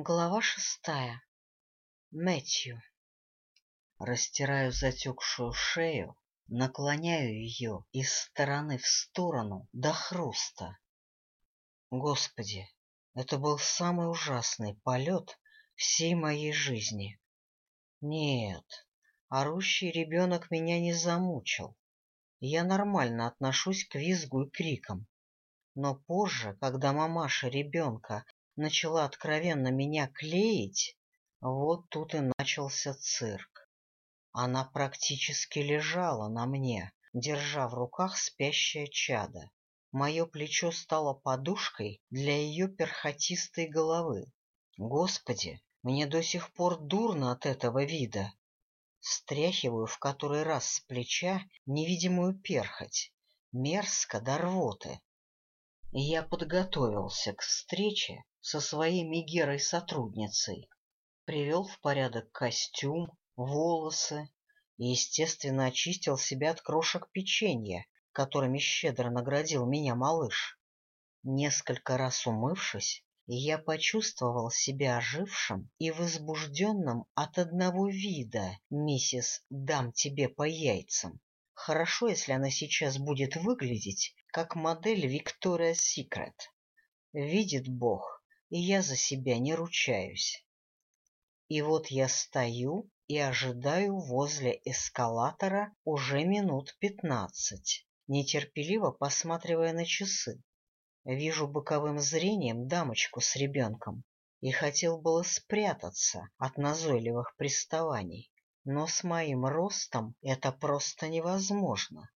Глава шестая. Мэтью. Растираю затекшую шею, наклоняю ее из стороны в сторону до хруста. Господи, это был самый ужасный полет всей моей жизни. Нет, орущий ребенок меня не замучил. Я нормально отношусь к визгу и крикам. Но позже, когда мамаша ребенка начала откровенно меня клеить, вот тут и начался цирк. Она практически лежала на мне, держа в руках спящее чадо. Мое плечо стало подушкой для ее перхотистой головы. Господи, мне до сих пор дурно от этого вида. Стряхиваю в который раз с плеча невидимую перхоть. Мерзко до рвоты. Я подготовился к встрече со своей Мегерой-сотрудницей. Привел в порядок костюм, волосы и, естественно, очистил себя от крошек печенья, которыми щедро наградил меня малыш. Несколько раз умывшись, я почувствовал себя ожившим и возбужденным от одного вида, миссис «Дам тебе по яйцам». Хорошо, если она сейчас будет выглядеть, как модель Виктория Секрет. Видит Бог, и я за себя не ручаюсь. И вот я стою и ожидаю возле эскалатора уже минут пятнадцать, нетерпеливо посматривая на часы. Вижу боковым зрением дамочку с ребенком и хотел было спрятаться от назойливых приставаний, но с моим ростом это просто невозможно.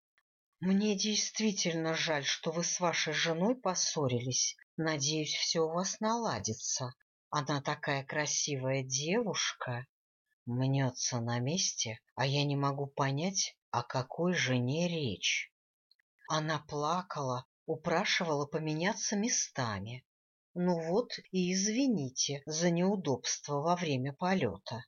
Мне действительно жаль, что вы с вашей женой поссорились, Надеюсь, все у вас наладится. Она такая красивая девушка. Мнется на месте, а я не могу понять, о какой жене речь. Она плакала, упрашивала поменяться местами. Ну вот и извините за неудобство во время полета.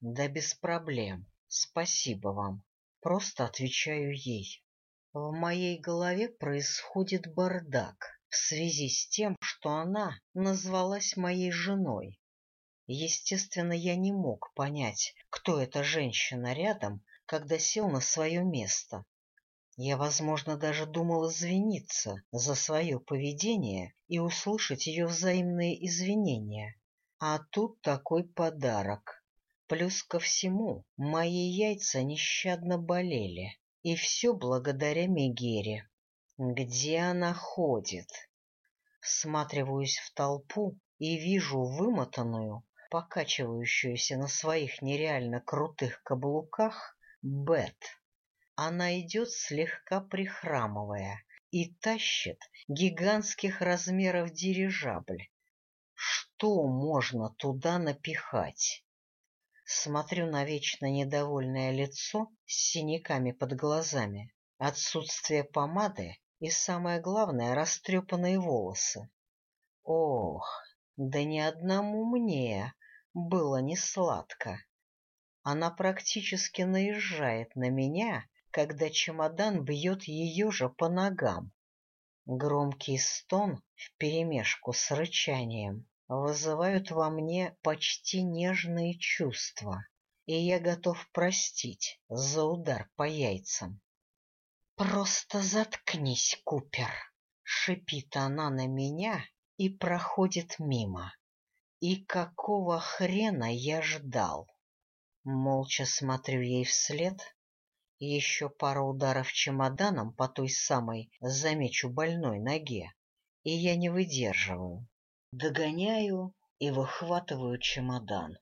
Да без проблем. Спасибо вам. Просто отвечаю ей. В моей голове происходит бардак в связи с тем, что она назвалась моей женой. Естественно, я не мог понять, кто эта женщина рядом, когда сел на свое место. Я, возможно, даже думал извиниться за свое поведение и услышать ее взаимные извинения. А тут такой подарок. Плюс ко всему, мои яйца нещадно болели, и все благодаря Мегере. Где она ходит? Всматриваюсь в толпу и вижу вымотанную, покачивающуюся на своих нереально крутых каблуках, Бет. Она идет слегка прихрамывая и тащит гигантских размеров дирижабль. Что можно туда напихать? Смотрю на вечно недовольное лицо с синяками под глазами, отсутствие помады и, самое главное, растрепанные волосы. Ох, да ни одному мне было не сладко. Она практически наезжает на меня, когда чемодан бьет ее же по ногам. Громкий стон вперемешку с рычанием вызывают во мне почти нежные чувства, и я готов простить за удар по яйцам. «Просто заткнись, Купер!» — шипит она на меня и проходит мимо. И какого хрена я ждал? Молча смотрю ей вслед. Еще пару ударов чемоданом по той самой, замечу, больной ноге. И я не выдерживаю. Догоняю и выхватываю чемодан.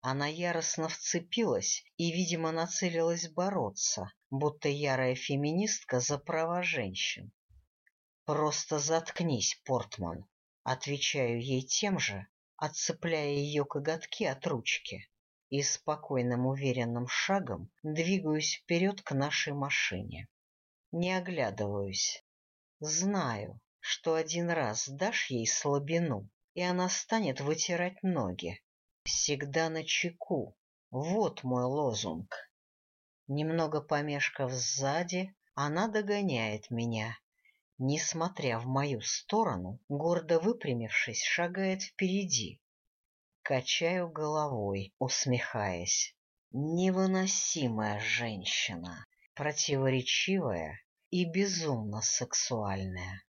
Она яростно вцепилась и, видимо, нацелилась бороться, будто ярая феминистка за права женщин. «Просто заткнись, Портман», — отвечаю ей тем же, отцепляя ее коготки от ручки, и спокойным уверенным шагом двигаюсь вперед к нашей машине. Не оглядываюсь. Знаю, что один раз дашь ей слабину, и она станет вытирать ноги, Всегда на чеку. Вот мой лозунг. Немного помешкав сзади, она догоняет меня. Несмотря в мою сторону, гордо выпрямившись, шагает впереди. Качаю головой, усмехаясь. Невыносимая женщина, противоречивая и безумно сексуальная.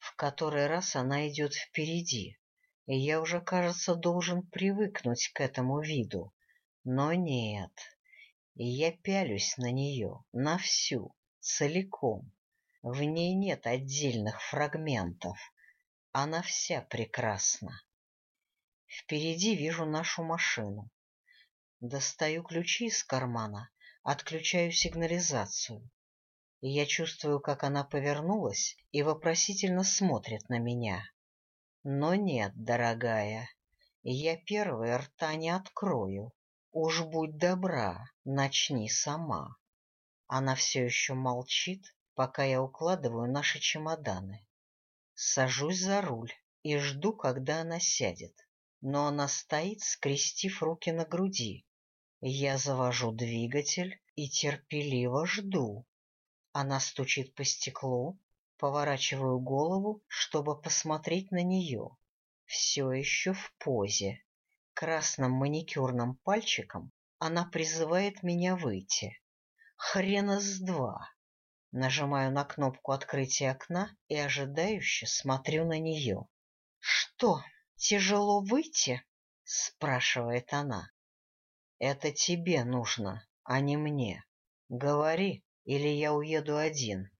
В который раз она идет впереди, и я уже, кажется, должен привыкнуть к этому виду. Но нет, я пялюсь на нее, на всю, целиком. В ней нет отдельных фрагментов. Она вся прекрасна. Впереди вижу нашу машину. Достаю ключи из кармана, отключаю сигнализацию. Я чувствую, как она повернулась и вопросительно смотрит на меня. Но нет, дорогая, я первый рта не открою. Уж будь добра, начни сама. Она все еще молчит, пока я укладываю наши чемоданы. Сажусь за руль и жду, когда она сядет но она стоит, скрестив руки на груди. Я завожу двигатель и терпеливо жду. Она стучит по стеклу, поворачиваю голову, чтобы посмотреть на нее. Все еще в позе. Красным маникюрным пальчиком она призывает меня выйти. Хрена с два. Нажимаю на кнопку открытия окна и ожидающе смотрю на нее. Что? тяжело выйти? — спрашивает она. — Это тебе нужно, а не мне. Говори, или я уеду один.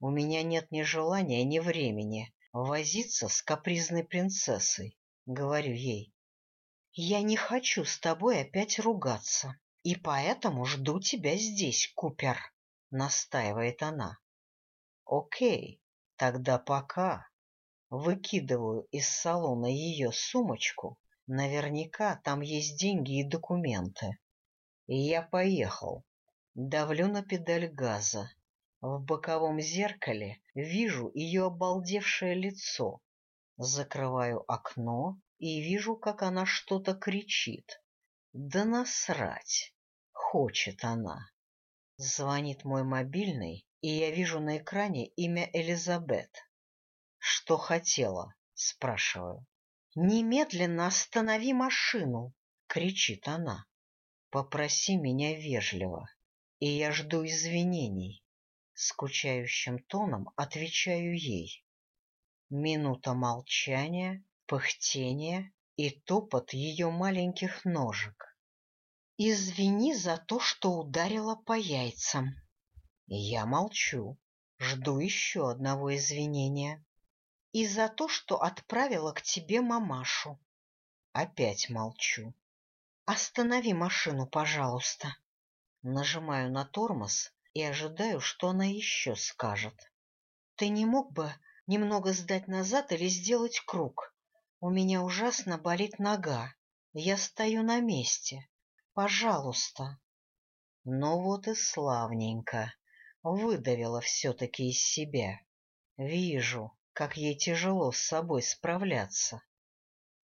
У меня нет ни желания, ни времени возиться с капризной принцессой, — говорю ей. — Я не хочу с тобой опять ругаться, и поэтому жду тебя здесь, Купер, — настаивает она. — Окей, тогда пока. Выкидываю из салона ее сумочку. Наверняка там есть деньги и документы. И я поехал. Давлю на педаль газа. В боковом зеркале вижу ее обалдевшее лицо. Закрываю окно и вижу, как она что-то кричит. Да насрать! Хочет она. Звонит мой мобильный, и я вижу на экране имя Элизабет. Что хотела? Спрашиваю. Немедленно останови машину, кричит она. Попроси меня вежливо, и я жду извинений. Скучающим тоном отвечаю ей. Минута молчания, пыхтения и топот ее маленьких ножек. Извини за то, что ударила по яйцам. Я молчу, жду еще одного извинения и за то, что отправила к тебе мамашу. Опять молчу. Останови машину, пожалуйста. Нажимаю на тормоз и ожидаю, что она еще скажет. Ты не мог бы немного сдать назад или сделать круг? У меня ужасно болит нога. Я стою на месте. Пожалуйста. Ну вот и славненько. Выдавила все-таки из себя. Вижу, как ей тяжело с собой справляться.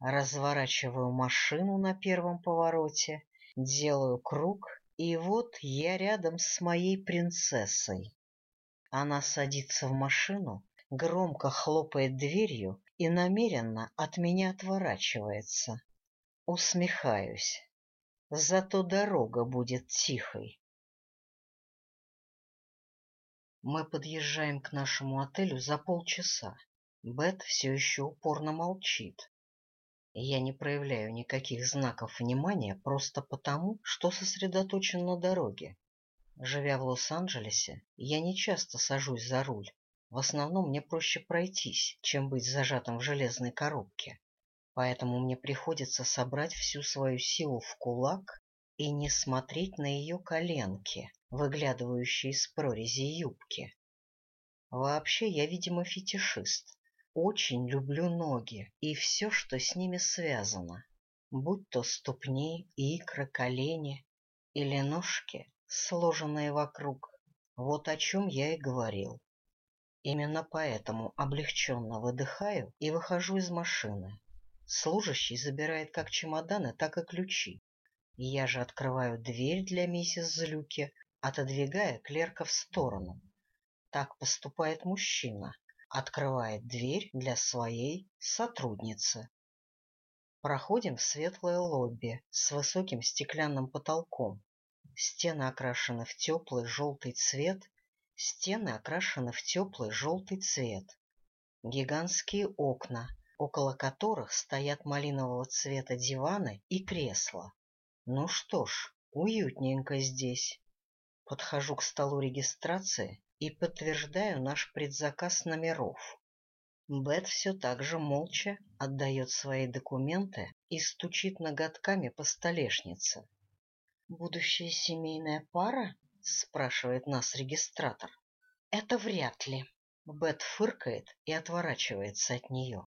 Разворачиваю машину на первом повороте, делаю круг, и вот я рядом с моей принцессой. Она садится в машину, громко хлопает дверью и намеренно от меня отворачивается. Усмехаюсь. Зато дорога будет тихой. Мы подъезжаем к нашему отелю за полчаса. Бет все еще упорно молчит. Я не проявляю никаких знаков внимания просто потому, что сосредоточен на дороге. Живя в Лос-Анджелесе, я не часто сажусь за руль. В основном мне проще пройтись, чем быть зажатым в железной коробке. Поэтому мне приходится собрать всю свою силу в кулак и не смотреть на ее коленки, выглядывающие из прорези юбки. Вообще я, видимо, фетишист. Очень люблю ноги и все, что с ними связано, будь то ступни, икры, колени или ножки, сложенные вокруг. Вот о чем я и говорил. Именно поэтому облегченно выдыхаю и выхожу из машины. Служащий забирает как чемоданы, так и ключи. Я же открываю дверь для миссис Злюки, отодвигая клерка в сторону. Так поступает мужчина, открывает дверь для своей сотрудницы. Проходим в светлое лобби с высоким стеклянным потолком. Стены окрашены в теплый желтый цвет. Стены окрашены в теплый желтый цвет. Гигантские окна, около которых стоят малинового цвета диваны и кресла. Ну что ж, уютненько здесь. Подхожу к столу регистрации и подтверждаю наш предзаказ номеров. Бет все так же молча отдает свои документы и стучит ноготками по столешнице. «Будущая семейная пара?» — спрашивает нас регистратор. «Это вряд ли». Бет фыркает и отворачивается от нее.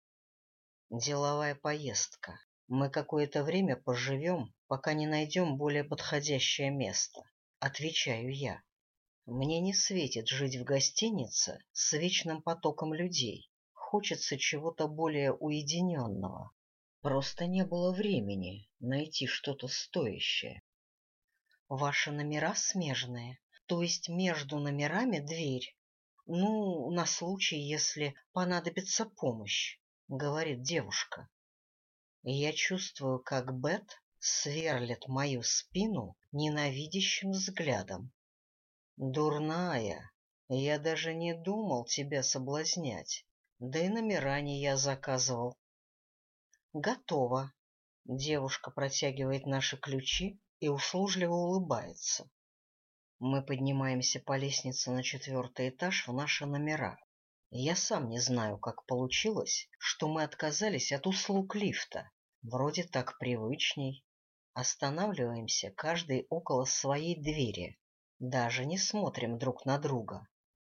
Деловая поездка. Мы какое-то время поживем, пока не найдем более подходящее место. Отвечаю я. Мне не светит жить в гостинице с вечным потоком людей хочется чего-то более уединенного. Просто не было времени найти что-то стоящее. Ваши номера смежные, то есть между номерами дверь. Ну, на случай, если понадобится помощь, говорит девушка. Я чувствую, как Бет сверлит мою спину ненавидящим взглядом. Дурная, я даже не думал тебя соблазнять. Да и номера не я заказывал. Готово. Девушка протягивает наши ключи и услужливо улыбается. Мы поднимаемся по лестнице на четвертый этаж в наши номера. Я сам не знаю, как получилось, что мы отказались от услуг лифта. Вроде так привычней. Останавливаемся каждый около своей двери. Даже не смотрим друг на друга.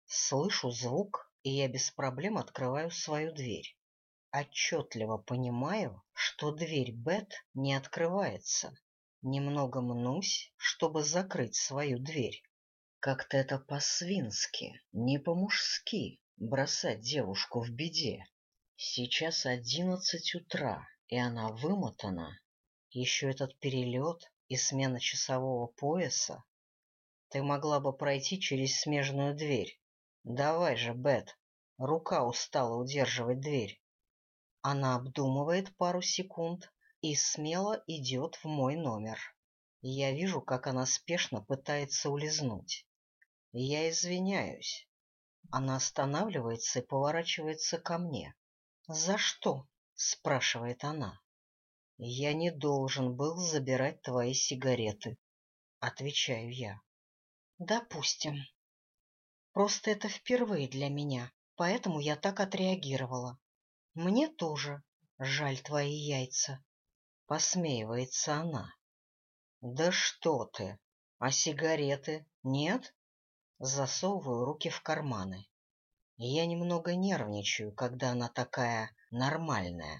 Слышу звук, и я без проблем открываю свою дверь. Отчетливо понимаю, что дверь Бет не открывается. Немного мнусь, чтобы закрыть свою дверь. Как-то это по-свински, не по-мужски бросать девушку в беде. Сейчас одиннадцать утра, и она вымотана. Еще этот перелет и смена часового пояса. Ты могла бы пройти через смежную дверь, Давай же, Бет. Рука устала удерживать дверь. Она обдумывает пару секунд и смело идет в мой номер. Я вижу, как она спешно пытается улизнуть. Я извиняюсь. Она останавливается и поворачивается ко мне. «За что?» — спрашивает она. «Я не должен был забирать твои сигареты», — отвечаю я. «Допустим», Просто это впервые для меня, поэтому я так отреагировала. Мне тоже жаль твои яйца. Посмеивается она. Да что ты, а сигареты нет? Засовываю руки в карманы. Я немного нервничаю, когда она такая нормальная.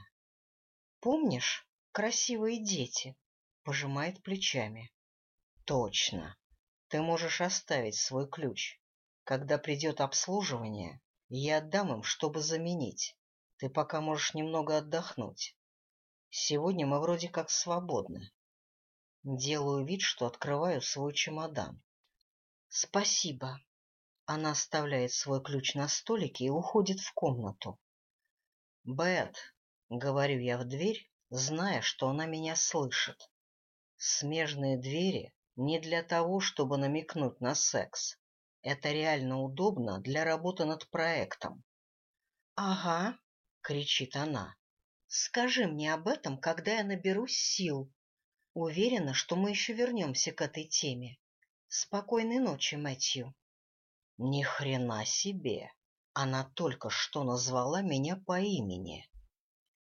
Помнишь, красивые дети? Пожимает плечами. Точно. Ты можешь оставить свой ключ. Когда придет обслуживание, я отдам им, чтобы заменить. Ты пока можешь немного отдохнуть. Сегодня мы вроде как свободны. Делаю вид, что открываю свой чемодан. Спасибо. Она оставляет свой ключ на столике и уходит в комнату. Бет, говорю я в дверь, зная, что она меня слышит. Смежные двери не для того, чтобы намекнуть на секс. Это реально удобно для работы над проектом. — Ага, — кричит она. — Скажи мне об этом, когда я наберусь сил. Уверена, что мы еще вернемся к этой теме. Спокойной ночи, Мэтью. Ни хрена себе! Она только что назвала меня по имени.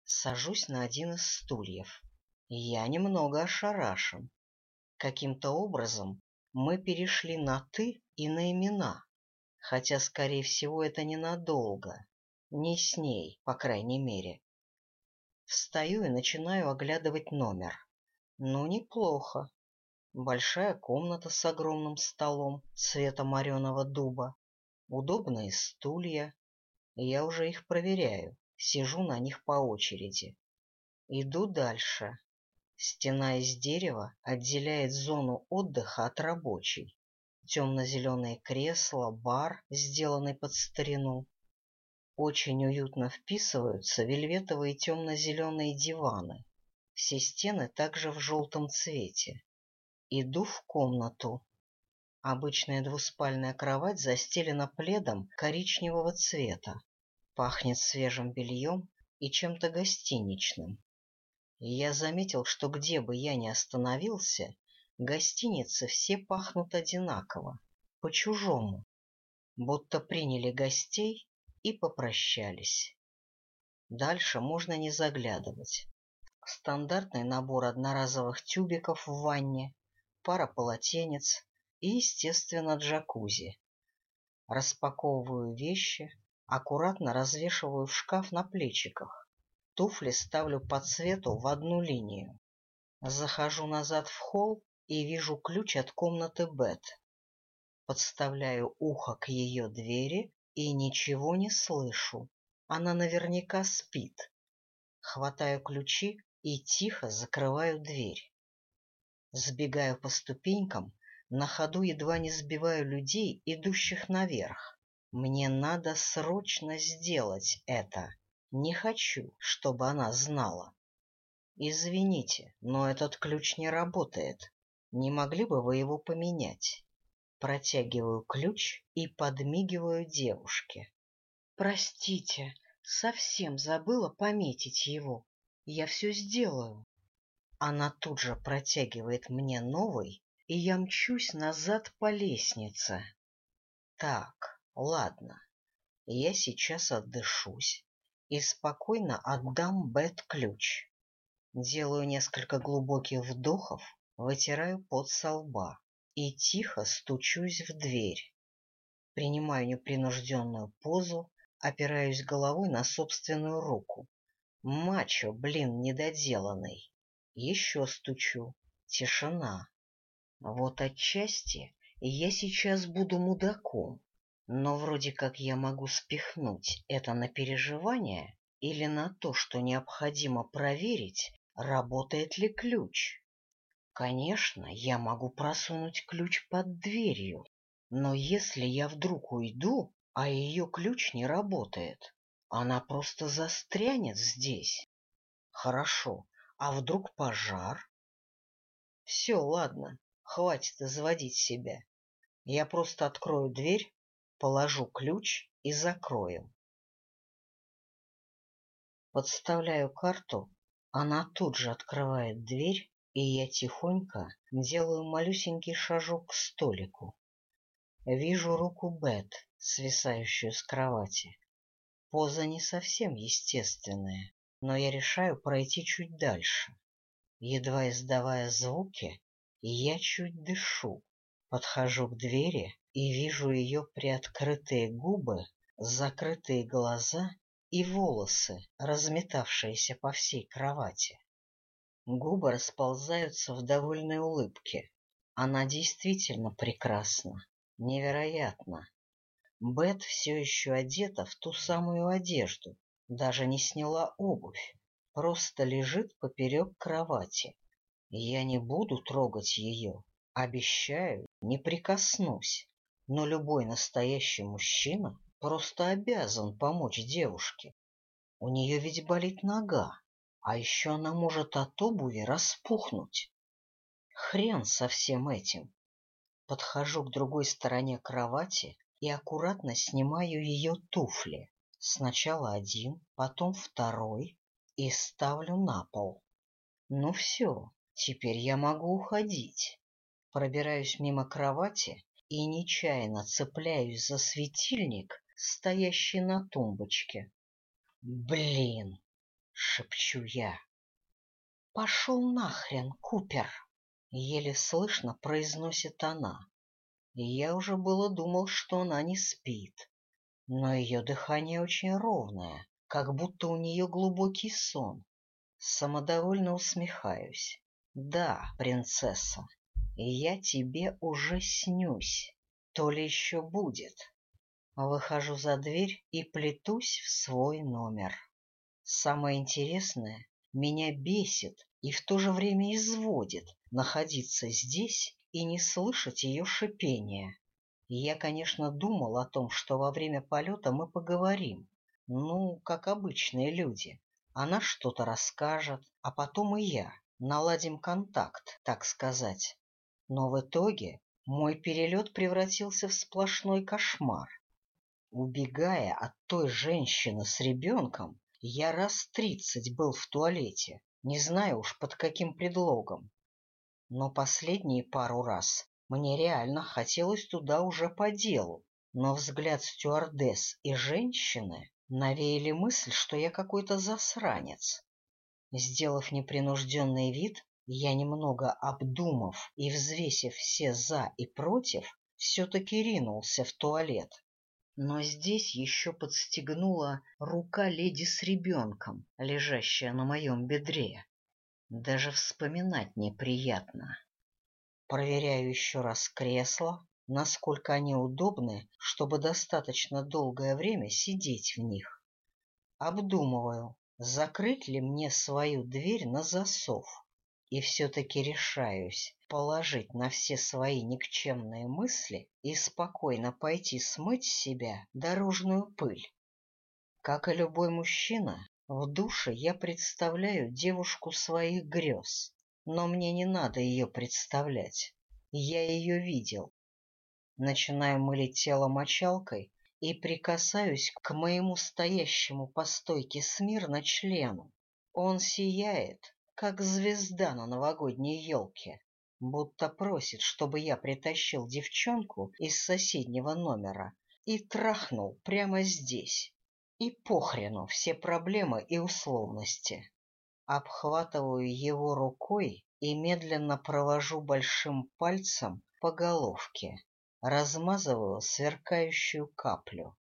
Сажусь на один из стульев. Я немного ошарашен. Каким-то образом мы перешли на «ты» и на имена, хотя, скорее всего, это ненадолго, не с ней, по крайней мере. Встаю и начинаю оглядывать номер. Ну, неплохо. Большая комната с огромным столом цвета мореного дуба, удобные стулья. Я уже их проверяю, сижу на них по очереди. Иду дальше. Стена из дерева отделяет зону отдыха от рабочей. Темно-зеленые кресла, бар, сделанный под старину. Очень уютно вписываются вельветовые темно-зеленые диваны. Все стены также в желтом цвете. Иду в комнату. Обычная двуспальная кровать застелена пледом коричневого цвета. Пахнет свежим бельем и чем-то гостиничным. Я заметил, что где бы я ни остановился, гостиницы все пахнут одинаково, по-чужому, будто приняли гостей и попрощались. Дальше можно не заглядывать. Стандартный набор одноразовых тюбиков в ванне, пара полотенец и, естественно, джакузи. Распаковываю вещи, аккуратно развешиваю в шкаф на плечиках. Туфли ставлю по цвету в одну линию. Захожу назад в холл и вижу ключ от комнаты Бет. Подставляю ухо к ее двери и ничего не слышу. Она наверняка спит. Хватаю ключи и тихо закрываю дверь. Сбегаю по ступенькам, на ходу едва не сбиваю людей, идущих наверх. Мне надо срочно сделать это. Не хочу, чтобы она знала. Извините, но этот ключ не работает. Не могли бы вы его поменять? Протягиваю ключ и подмигиваю девушке. Простите, совсем забыла пометить его. Я все сделаю. Она тут же протягивает мне новый, и я мчусь назад по лестнице. Так, ладно, я сейчас отдышусь и спокойно отдам Бет ключ. Делаю несколько глубоких вдохов, вытираю пот со лба и тихо стучусь в дверь. Принимаю непринужденную позу, опираюсь головой на собственную руку. Мачо, блин, недоделанный. Еще стучу. Тишина. Вот отчасти я сейчас буду мудаком, но вроде как я могу спихнуть это на переживание или на то, что необходимо проверить, работает ли ключ. Конечно, я могу просунуть ключ под дверью, но если я вдруг уйду, а ее ключ не работает, она просто застрянет здесь. Хорошо, а вдруг пожар? Все, ладно, хватит заводить себя. Я просто открою дверь, положу ключ и закрою. Подставляю карту, она тут же открывает дверь, и я тихонько делаю малюсенький шажок к столику. Вижу руку Бет, свисающую с кровати. Поза не совсем естественная, но я решаю пройти чуть дальше. Едва издавая звуки, я чуть дышу, подхожу к двери и вижу ее приоткрытые губы, закрытые глаза и волосы, разметавшиеся по всей кровати. Губы расползаются в довольной улыбке. Она действительно прекрасна, невероятно. Бет все еще одета в ту самую одежду, даже не сняла обувь, просто лежит поперек кровати. Я не буду трогать ее, обещаю, не прикоснусь, но любой настоящий мужчина просто обязан помочь девушке. У нее ведь болит нога, а еще она может от обуви распухнуть. Хрен со всем этим. Подхожу к другой стороне кровати и аккуратно снимаю ее туфли. Сначала один, потом второй и ставлю на пол. Ну все, теперь я могу уходить. Пробираюсь мимо кровати и нечаянно цепляюсь за светильник, стоящий на тумбочке. «Блин!» — шепчу я. «Пошел нахрен, Купер!» — еле слышно произносит она. Я уже было думал, что она не спит, но ее дыхание очень ровное, как будто у нее глубокий сон. Самодовольно усмехаюсь. Да, принцесса, я тебе уже снюсь, то ли еще будет. Выхожу за дверь и плетусь в свой номер. Самое интересное, меня бесит и в то же время изводит находиться здесь и не слышать ее шипения. Я, конечно, думал о том, что во время полета мы поговорим, ну, как обычные люди, Она что-то расскажет, а потом и я. Наладим контакт, так сказать. Но в итоге мой перелет превратился в сплошной кошмар. Убегая от той женщины с ребенком, я раз тридцать был в туалете, не знаю уж под каким предлогом. Но последние пару раз мне реально хотелось туда уже по делу, но взгляд стюардесс и женщины навеяли мысль, что я какой-то засранец. Сделав непринужденный вид, я, немного обдумав и взвесив все «за» и «против», все-таки ринулся в туалет. Но здесь еще подстегнула рука леди с ребенком, лежащая на моем бедре. Даже вспоминать неприятно. Проверяю еще раз кресла, насколько они удобны, чтобы достаточно долгое время сидеть в них. Обдумываю, закрыть ли мне свою дверь на засов. И все-таки решаюсь положить на все свои никчемные мысли и спокойно пойти смыть с себя дорожную пыль. Как и любой мужчина, в душе я представляю девушку своих грез, но мне не надо ее представлять. Я ее видел. Начинаю мылить тело мочалкой и прикасаюсь к моему стоящему по стойке смирно члену. Он сияет, как звезда на новогодней елке будто просит, чтобы я притащил девчонку из соседнего номера и трахнул прямо здесь. И похрену все проблемы и условности. Обхватываю его рукой и медленно провожу большим пальцем по головке, размазываю сверкающую каплю,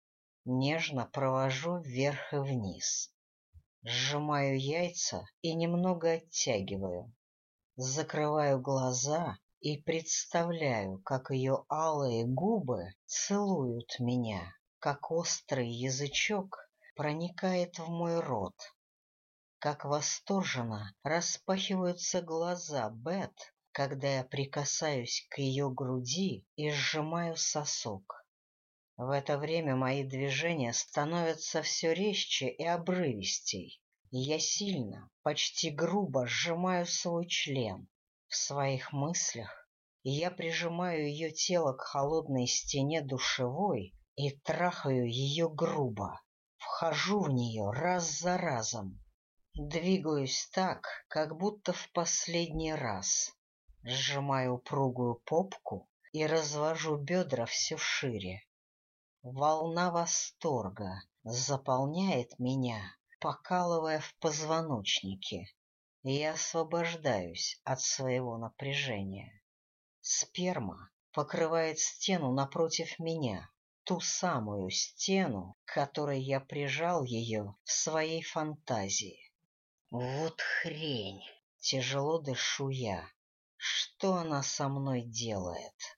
нежно провожу вверх и вниз. Сжимаю яйца и немного оттягиваю закрываю глаза и представляю, как ее алые губы целуют меня, как острый язычок проникает в мой рот, как восторженно распахиваются глаза Бет, когда я прикасаюсь к ее груди и сжимаю сосок. В это время мои движения становятся все резче и обрывистей. Я сильно, почти грубо сжимаю свой член. В своих мыслях я прижимаю ее тело к холодной стене душевой и трахаю ее грубо. Вхожу в нее раз за разом. Двигаюсь так, как будто в последний раз. Сжимаю упругую попку и развожу бедра все шире. Волна восторга заполняет меня, покалывая в позвоночнике. Я освобождаюсь от своего напряжения. Сперма покрывает стену напротив меня, ту самую стену, которой я прижал ее в своей фантазии. Вот хрень! Тяжело дышу я. Что она со мной делает?